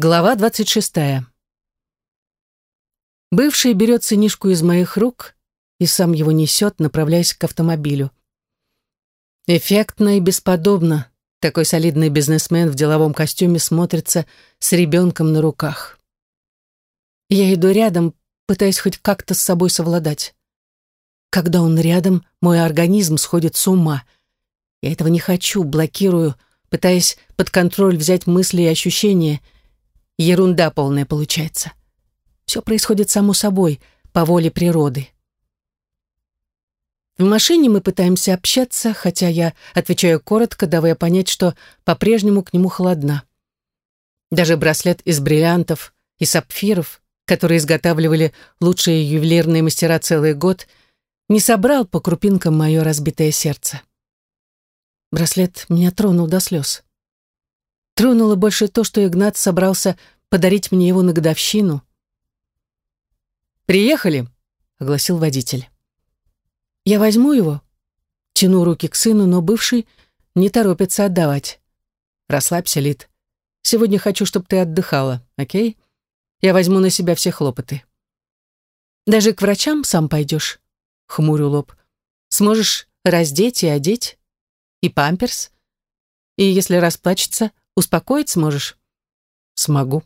Глава 26. Бывший берет сынишку из моих рук и сам его несет, направляясь к автомобилю. Эффектно и бесподобно такой солидный бизнесмен в деловом костюме смотрится с ребенком на руках. Я иду рядом, пытаясь хоть как-то с собой совладать. Когда он рядом, мой организм сходит с ума. Я этого не хочу, блокирую, пытаясь под контроль взять мысли и ощущения — Ерунда полная получается. Все происходит само собой, по воле природы. В машине мы пытаемся общаться, хотя я отвечаю коротко, давая понять, что по-прежнему к нему холодна. Даже браслет из бриллиантов и сапфиров, которые изготавливали лучшие ювелирные мастера целый год, не собрал по крупинкам мое разбитое сердце. Браслет меня тронул до слез. Тронуло больше то, что Игнат собрался подарить мне его на годовщину. «Приехали», — огласил водитель. «Я возьму его?» Тяну руки к сыну, но бывший не торопится отдавать. «Расслабься, Лид. Сегодня хочу, чтобы ты отдыхала, окей? Я возьму на себя все хлопоты». «Даже к врачам сам пойдешь?» — хмурю лоб. «Сможешь раздеть и одеть? И памперс? И если расплачется, Успокоить сможешь? Смогу.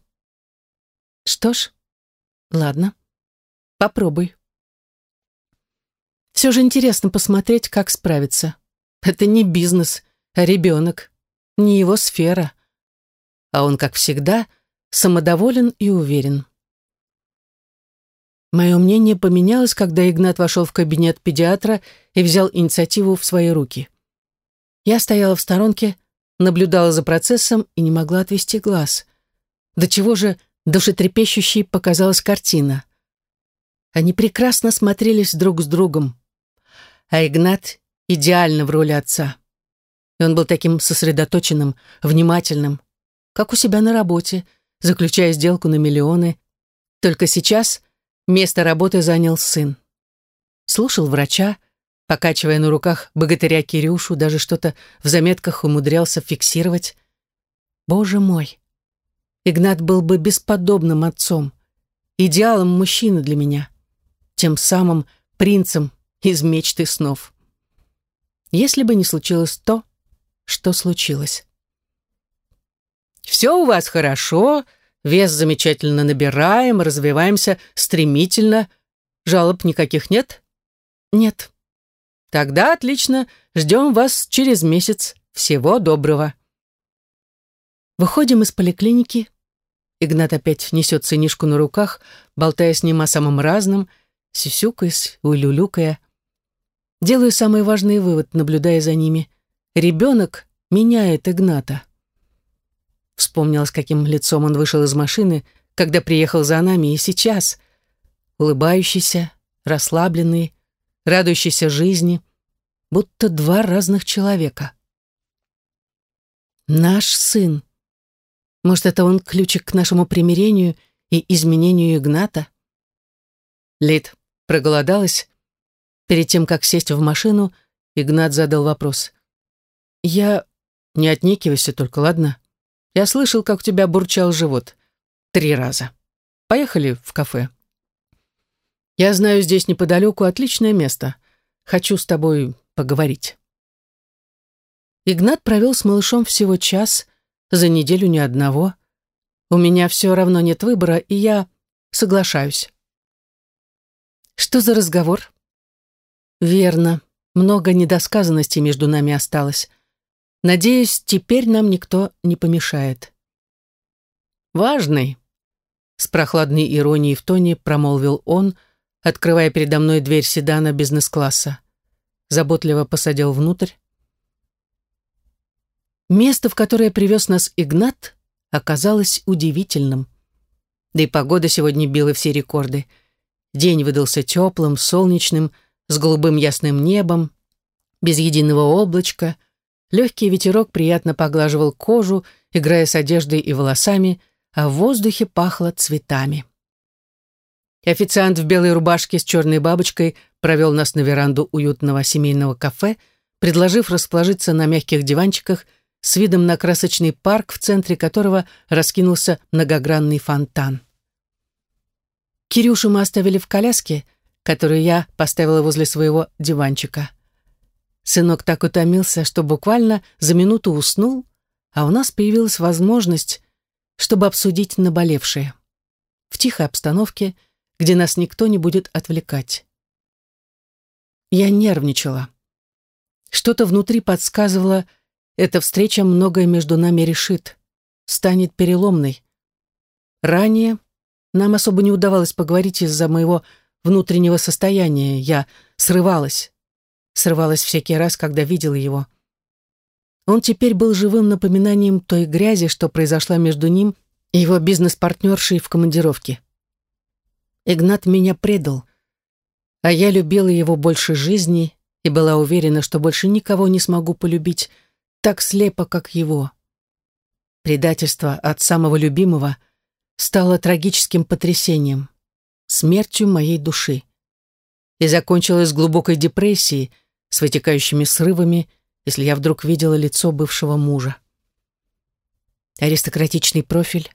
Что ж, ладно. Попробуй. Все же интересно посмотреть, как справиться. Это не бизнес, а ребенок. Не его сфера. А он, как всегда, самодоволен и уверен. Мое мнение поменялось, когда Игнат вошел в кабинет педиатра и взял инициативу в свои руки. Я стояла в сторонке, наблюдала за процессом и не могла отвести глаз. До чего же душетрепещущей показалась картина. Они прекрасно смотрелись друг с другом. А Игнат идеально в роли отца. И он был таким сосредоточенным, внимательным, как у себя на работе, заключая сделку на миллионы. Только сейчас место работы занял сын. Слушал врача, покачивая на руках богатыря Кирюшу, даже что-то в заметках умудрялся фиксировать. Боже мой! Игнат был бы бесподобным отцом, идеалом мужчины для меня, тем самым принцем из мечты снов. Если бы не случилось то, что случилось. «Все у вас хорошо, вес замечательно набираем, развиваемся стремительно. Жалоб никаких нет?» «Нет», Тогда отлично. Ждем вас через месяц. Всего доброго. Выходим из поликлиники. Игнат опять несет сынишку на руках, болтая с ним о самом разном, сисюкаясь, улюлюкая. Делаю самый важный вывод, наблюдая за ними. Ребенок меняет Игната. Вспомнил, с каким лицом он вышел из машины, когда приехал за нами, и сейчас, улыбающийся, расслабленный, радующийся жизни, будто два разных человека. Наш сын. Может, это он ключик к нашему примирению и изменению Игната? Лид проголодалась. Перед тем, как сесть в машину, Игнат задал вопрос. «Я... Не отнекивайся только, ладно? Я слышал, как у тебя бурчал живот. Три раза. Поехали в кафе». Я знаю здесь неподалеку отличное место. Хочу с тобой поговорить». Игнат провел с малышом всего час, за неделю ни одного. У меня все равно нет выбора, и я соглашаюсь. Что за разговор? Верно, много недосказанностей между нами осталось. Надеюсь, теперь нам никто не помешает. Важный, с прохладной иронией в тоне промолвил он, — открывая передо мной дверь седана бизнес-класса. Заботливо посадил внутрь. Место, в которое привез нас Игнат, оказалось удивительным. Да и погода сегодня била все рекорды. День выдался теплым, солнечным, с голубым ясным небом, без единого облачка. Легкий ветерок приятно поглаживал кожу, играя с одеждой и волосами, а в воздухе пахло цветами официант в белой рубашке с черной бабочкой провел нас на веранду уютного семейного кафе, предложив расположиться на мягких диванчиках с видом на красочный парк, в центре которого раскинулся многогранный фонтан. Кирюшу мы оставили в коляске, которую я поставила возле своего диванчика. Сынок так утомился, что буквально за минуту уснул, а у нас появилась возможность, чтобы обсудить наболевшее. В тихой обстановке, где нас никто не будет отвлекать. Я нервничала. Что-то внутри подсказывало, эта встреча многое между нами решит, станет переломной. Ранее нам особо не удавалось поговорить из-за моего внутреннего состояния. Я срывалась. Срывалась всякий раз, когда видела его. Он теперь был живым напоминанием той грязи, что произошла между ним и его бизнес-партнершей в командировке. Игнат меня предал, а я любила его больше жизни и была уверена, что больше никого не смогу полюбить так слепо, как его. Предательство от самого любимого стало трагическим потрясением, смертью моей души. И закончилось глубокой депрессией с вытекающими срывами, если я вдруг видела лицо бывшего мужа. Аристократичный профиль,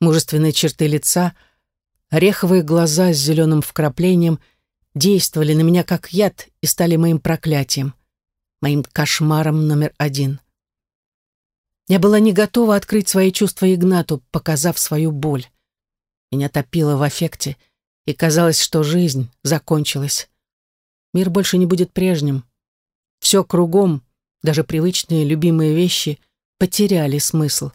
мужественные черты лица, ореховые глаза с зеленым вкраплением действовали на меня как яд и стали моим проклятием, моим кошмаром номер один. Я была не готова открыть свои чувства Игнату, показав свою боль. Меня топило в аффекте, и казалось, что жизнь закончилась. Мир больше не будет прежним. Все кругом, даже привычные любимые вещи, потеряли смысл.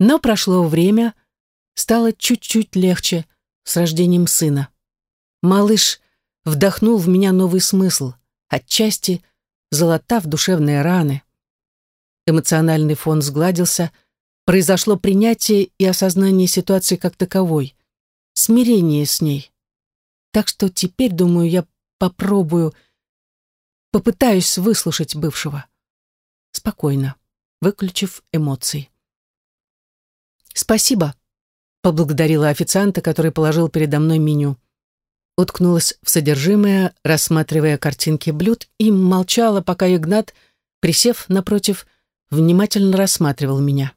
Но прошло время, стало чуть-чуть легче с рождением сына. Малыш вдохнул в меня новый смысл, отчасти залатав душевные раны. Эмоциональный фон сгладился, произошло принятие и осознание ситуации как таковой, смирение с ней. Так что теперь, думаю, я попробую, попытаюсь выслушать бывшего. Спокойно, выключив эмоции. «Спасибо», — поблагодарила официанта, который положил передо мной меню. Уткнулась в содержимое, рассматривая картинки блюд, и молчала, пока Игнат, присев напротив, внимательно рассматривал меня.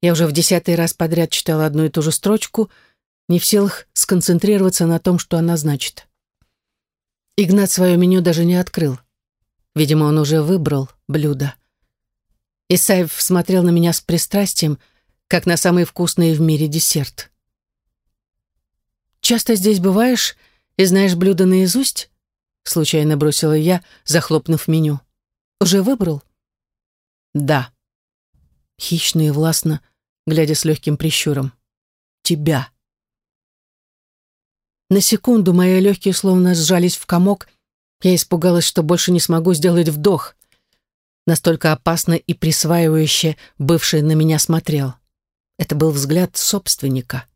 Я уже в десятый раз подряд читала одну и ту же строчку, не в силах сконцентрироваться на том, что она значит. Игнат свое меню даже не открыл. Видимо, он уже выбрал блюдо. Исаев смотрел на меня с пристрастием, как на самый вкусный в мире десерт. «Часто здесь бываешь и знаешь блюдо наизусть?» Случайно бросила я, захлопнув меню. «Уже выбрал?» «Да». Хищно и властно, глядя с легким прищуром. «Тебя». На секунду мои легкие словно сжались в комок. Я испугалась, что больше не смогу сделать вдох. Настолько опасно и присваивающе бывший на меня смотрел. Это был взгляд собственника,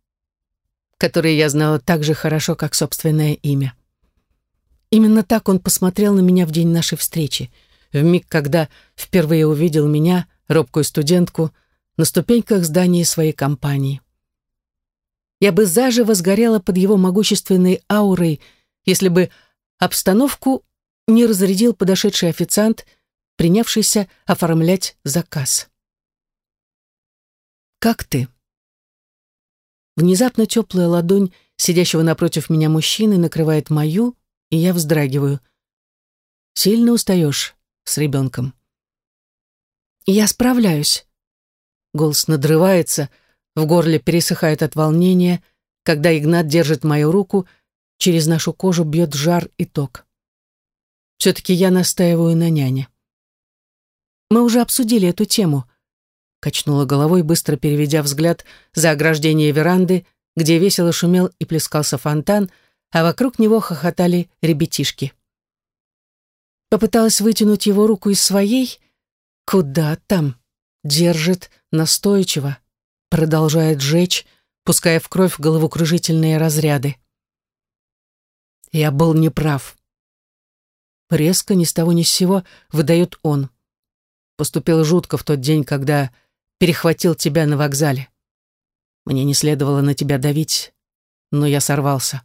который я знала так же хорошо, как собственное имя. Именно так он посмотрел на меня в день нашей встречи, в миг, когда впервые увидел меня, робкую студентку, на ступеньках здания своей компании. Я бы заживо сгорела под его могущественной аурой, если бы обстановку не разрядил подошедший официант — принявшийся оформлять заказ. «Как ты?» Внезапно теплая ладонь сидящего напротив меня мужчины накрывает мою, и я вздрагиваю. «Сильно устаешь с ребенком?» «Я справляюсь». Голос надрывается, в горле пересыхает от волнения, когда Игнат держит мою руку, через нашу кожу бьет жар и ток. Все-таки я настаиваю на няне. Мы уже обсудили эту тему. Качнула головой, быстро переведя взгляд за ограждение веранды, где весело шумел и плескался фонтан, а вокруг него хохотали ребятишки. Попыталась вытянуть его руку из своей. Куда там? Держит настойчиво, продолжает жечь, пуская в кровь головокружительные разряды. Я был неправ. Резко, ни с того ни с сего, выдает он поступил жутко в тот день, когда перехватил тебя на вокзале. Мне не следовало на тебя давить, но я сорвался.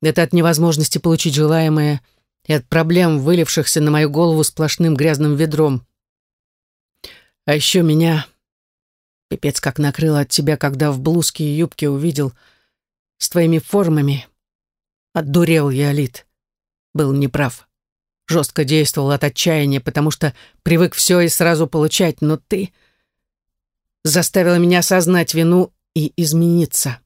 Это от невозможности получить желаемое и от проблем, вылившихся на мою голову сплошным грязным ведром. А еще меня... Пипец как накрыло от тебя, когда в блузке и юбке увидел с твоими формами. Отдурел я, Алит. Был неправ. Жестко действовал от отчаяния, потому что привык все и сразу получать, но ты заставила меня осознать вину и измениться.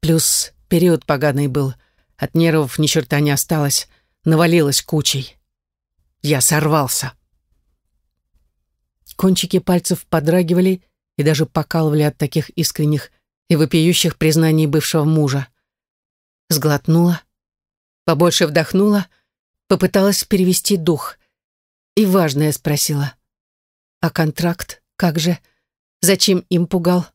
Плюс период поганый был, от нервов ни черта не осталось, навалилось кучей. Я сорвался. Кончики пальцев подрагивали и даже покалывали от таких искренних и вопиющих признаний бывшего мужа. Сглотнула, побольше вдохнула, попыталась перевести дух. И важное спросила. «А контракт? Как же? Зачем им пугал?»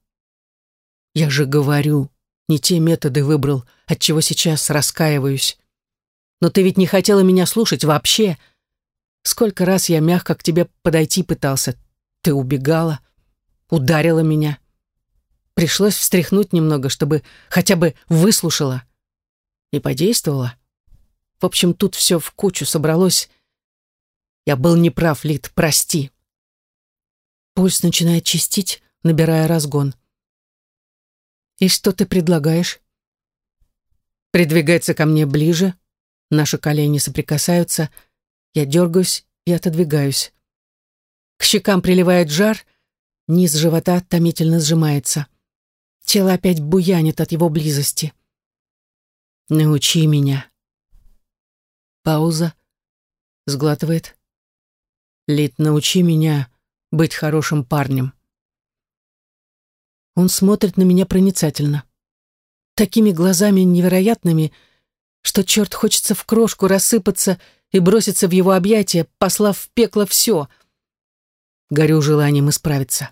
«Я же говорю, не те методы выбрал, от чего сейчас раскаиваюсь. Но ты ведь не хотела меня слушать вообще. Сколько раз я мягко к тебе подойти пытался, ты убегала, ударила меня. Пришлось встряхнуть немного, чтобы хотя бы выслушала. И подействовала. В общем, тут все в кучу собралось. Я был неправ, Лид, прости. Пульс начинает чистить, набирая разгон. И что ты предлагаешь? Придвигается ко мне ближе, наши колени соприкасаются, я дергаюсь и отодвигаюсь. К щекам приливает жар, низ живота томительно сжимается. Тело опять буянит от его близости. «Научи меня». Пауза. Сглатывает. «Лид, научи меня быть хорошим парнем». Он смотрит на меня проницательно. Такими глазами невероятными, что черт хочется в крошку рассыпаться и броситься в его объятия, послав в пекло все — Горю желанием исправиться.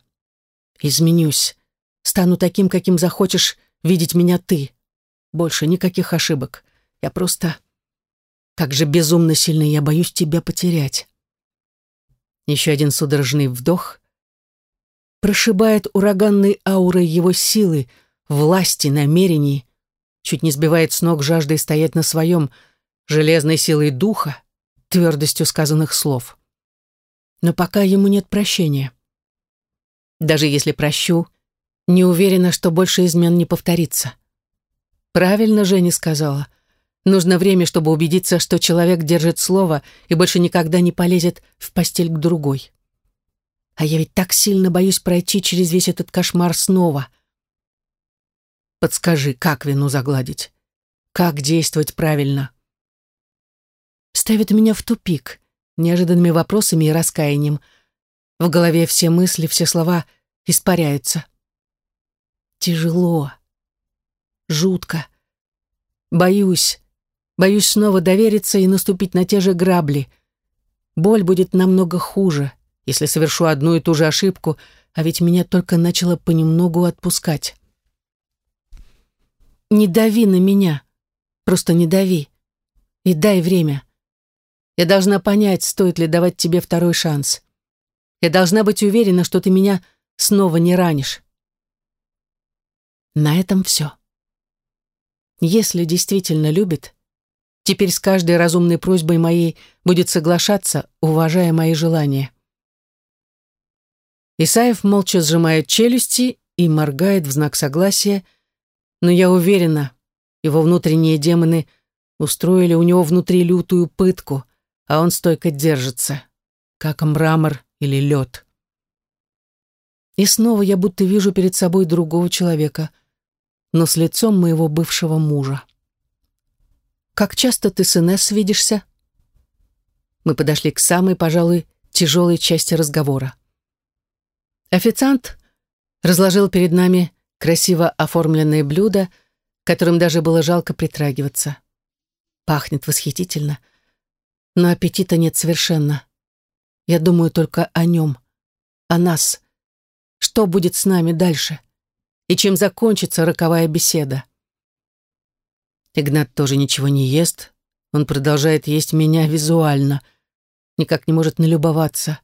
Изменюсь. Стану таким, каким захочешь видеть меня ты. Больше никаких ошибок. Я просто... Как же безумно сильно я боюсь тебя потерять. Еще один судорожный вдох. Прошибает ураганной аурой его силы, власти, намерений. Чуть не сбивает с ног жаждой стоять на своем, железной силой духа, твердостью сказанных слов но пока ему нет прощения. Даже если прощу, не уверена, что больше измен не повторится. Правильно Женя сказала. Нужно время, чтобы убедиться, что человек держит слово и больше никогда не полезет в постель к другой. А я ведь так сильно боюсь пройти через весь этот кошмар снова. Подскажи, как вину загладить? Как действовать правильно? Ставит меня в тупик неожиданными вопросами и раскаянием. В голове все мысли, все слова испаряются. Тяжело. Жутко. Боюсь. Боюсь снова довериться и наступить на те же грабли. Боль будет намного хуже, если совершу одну и ту же ошибку, а ведь меня только начало понемногу отпускать. Не дави на меня. Просто не дави. И дай время. Я должна понять, стоит ли давать тебе второй шанс. Я должна быть уверена, что ты меня снова не ранишь. На этом все. Если действительно любит, теперь с каждой разумной просьбой моей будет соглашаться, уважая мои желания. Исаев молча сжимает челюсти и моргает в знак согласия, но я уверена, его внутренние демоны устроили у него внутри лютую пытку — а он стойко держится, как мрамор или лед. И снова я будто вижу перед собой другого человека, но с лицом моего бывшего мужа. «Как часто ты с Инесс видишься?» Мы подошли к самой, пожалуй, тяжелой части разговора. Официант разложил перед нами красиво оформленные блюда, которым даже было жалко притрагиваться. Пахнет восхитительно — но аппетита нет совершенно. Я думаю только о нем, о нас. Что будет с нами дальше? И чем закончится роковая беседа? Игнат тоже ничего не ест. Он продолжает есть меня визуально. Никак не может налюбоваться.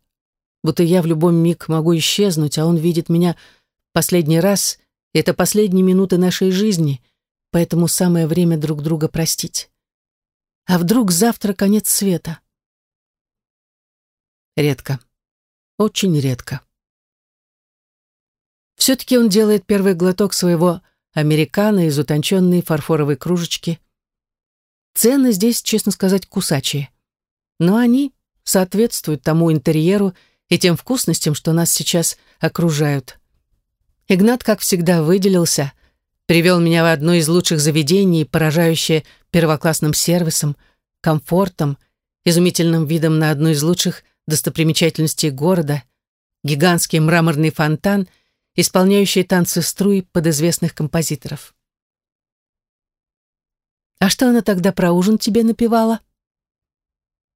Будто я в любой миг могу исчезнуть, а он видит меня последний раз, и это последние минуты нашей жизни, поэтому самое время друг друга простить. А вдруг завтра конец света? Редко. Очень редко. Все-таки он делает первый глоток своего американо из утонченной фарфоровой кружечки. Цены здесь, честно сказать, кусачие. Но они соответствуют тому интерьеру и тем вкусностям, что нас сейчас окружают. Игнат, как всегда, выделился, привел меня в одно из лучших заведений, поражающее первоклассным сервисом, комфортом, изумительным видом на одну из лучших достопримечательностей города, гигантский мраморный фонтан — исполняющие танцы струй под известных композиторов. «А что она тогда про ужин тебе напевала?»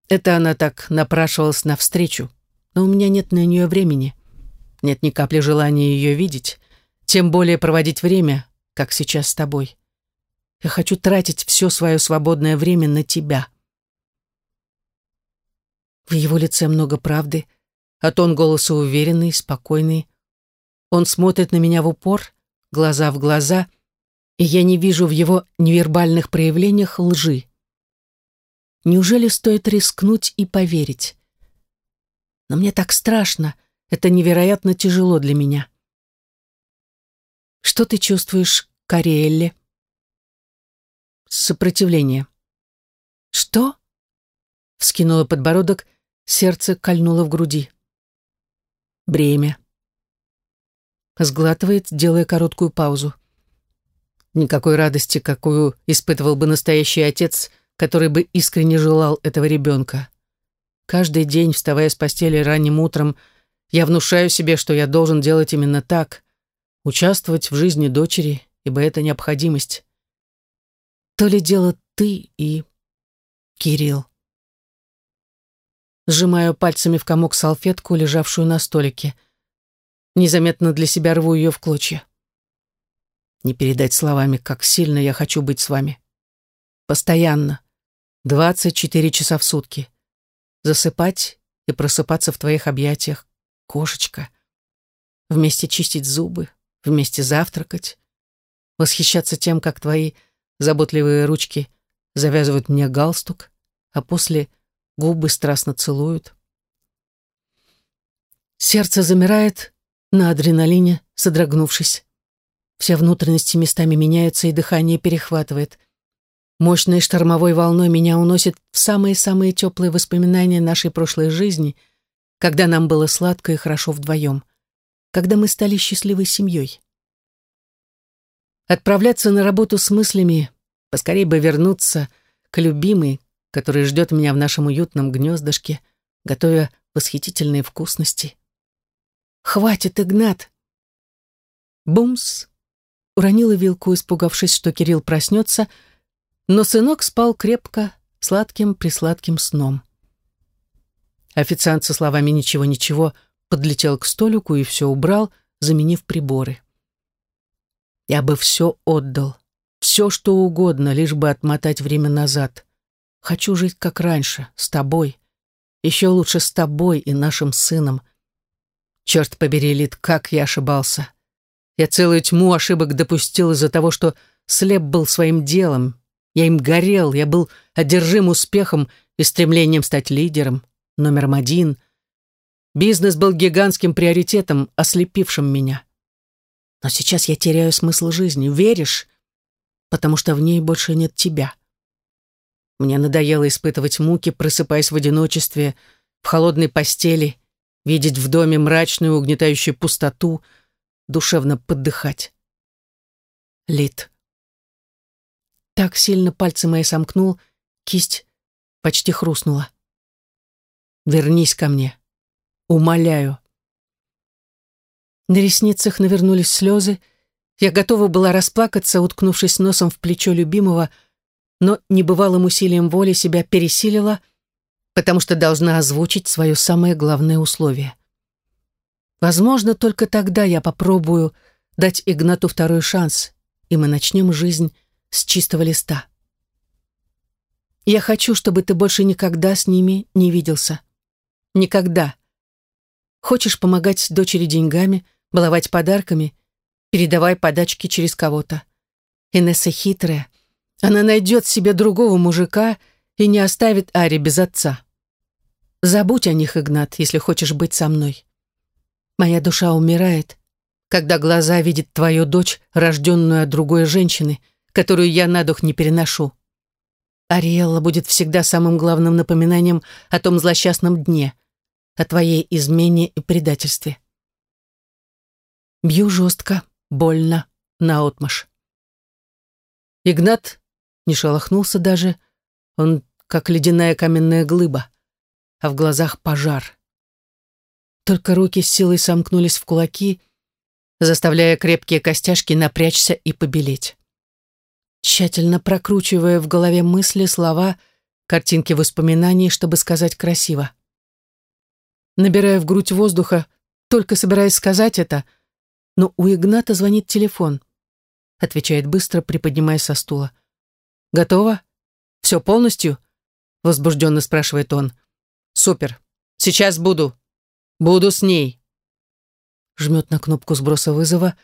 Это она так напрашивалась навстречу, но у меня нет на нее времени. Нет ни капли желания ее видеть, тем более проводить время, как сейчас с тобой. Я хочу тратить все свое свободное время на тебя. В его лице много правды, а тон голоса уверенный, спокойный, он смотрит на меня в упор, глаза в глаза, и я не вижу в его невербальных проявлениях лжи. Неужели стоит рискнуть и поверить? Но мне так страшно, это невероятно тяжело для меня. Что ты чувствуешь, Кариэлли? Сопротивление. Что? Вскинула подбородок, сердце кольнуло в груди. Бремя сглатывает, делая короткую паузу. Никакой радости, какую испытывал бы настоящий отец, который бы искренне желал этого ребенка. Каждый день, вставая с постели ранним утром, я внушаю себе, что я должен делать именно так, участвовать в жизни дочери, ибо это необходимость. То ли дело ты и Кирилл. Сжимаю пальцами в комок салфетку, лежавшую на столике. Незаметно для себя рву ее в клочья. Не передать словами, как сильно я хочу быть с вами. Постоянно. 24 часа в сутки. Засыпать и просыпаться в твоих объятиях, кошечка. Вместе чистить зубы, вместе завтракать. Восхищаться тем, как твои заботливые ручки завязывают мне галстук, а после губы страстно целуют. Сердце замирает, на адреналине, содрогнувшись. Все внутренности местами меняются, и дыхание перехватывает. Мощной штормовой волной меня уносит в самые-самые теплые воспоминания нашей прошлой жизни, когда нам было сладко и хорошо вдвоем, когда мы стали счастливой семьей. Отправляться на работу с мыслями, поскорее бы вернуться к любимой, которая ждет меня в нашем уютном гнездышке, готовя восхитительные вкусности. «Хватит, Игнат!» Бумс! Уронила вилку, испугавшись, что Кирилл проснется, но сынок спал крепко, сладким-присладким сном. Официант со словами «ничего-ничего» подлетел к столику и все убрал, заменив приборы. Я бы все отдал, все, что угодно, лишь бы отмотать время назад. Хочу жить как раньше, с тобой. Еще лучше с тобой и нашим сыном — Черт побери, Лид, как я ошибался. Я целую тьму ошибок допустил из-за того, что слеп был своим делом. Я им горел, я был одержим успехом и стремлением стать лидером, номером один. Бизнес был гигантским приоритетом, ослепившим меня. Но сейчас я теряю смысл жизни, веришь? Потому что в ней больше нет тебя. Мне надоело испытывать муки, просыпаясь в одиночестве, в холодной постели — видеть в доме мрачную угнетающую пустоту, душевно подыхать. Лид. Так сильно пальцы мои сомкнул, кисть почти хрустнула. Вернись ко мне. Умоляю. На ресницах навернулись слезы. Я готова была расплакаться, уткнувшись носом в плечо любимого, но небывалым усилием воли себя пересилила — потому что должна озвучить свое самое главное условие. Возможно, только тогда я попробую дать Игнату второй шанс, и мы начнем жизнь с чистого листа. Я хочу, чтобы ты больше никогда с ними не виделся. Никогда. Хочешь помогать дочери деньгами, баловать подарками, передавай подачки через кого-то. Инесса хитрая. Она найдет себе другого мужика и не оставит Ари без отца. Забудь о них, Игнат, если хочешь быть со мной. Моя душа умирает, когда глаза видят твою дочь, рожденную от другой женщины, которую я на дух не переношу. Ариэлла будет всегда самым главным напоминанием о том злосчастном дне, о твоей измене и предательстве. Бью жестко, больно, наотмашь. Игнат не шелохнулся даже, он как ледяная каменная глыба, а в глазах пожар. Только руки с силой сомкнулись в кулаки, заставляя крепкие костяшки напрячься и побелеть. Тщательно прокручивая в голове мысли, слова, картинки воспоминаний, чтобы сказать красиво. Набирая в грудь воздуха, только собираясь сказать это, но у Игната звонит телефон. Отвечает быстро, приподнимаясь со стула. «Готово? Все полностью?» Возбужденно спрашивает он. «Супер. Сейчас буду. Буду с ней» жмет на кнопку сброса вызова,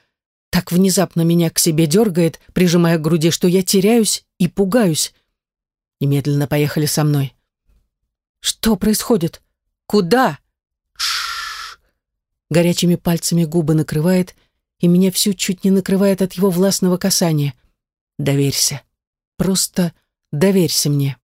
так внезапно меня к себе дергает, прижимая к груди, что я теряюсь и пугаюсь. Немедленно поехали со мной. Что происходит? Куда? Шш. Горячими пальцами губы накрывает, и меня всю чуть не накрывает от его властного касания. Доверься. Просто доверься мне.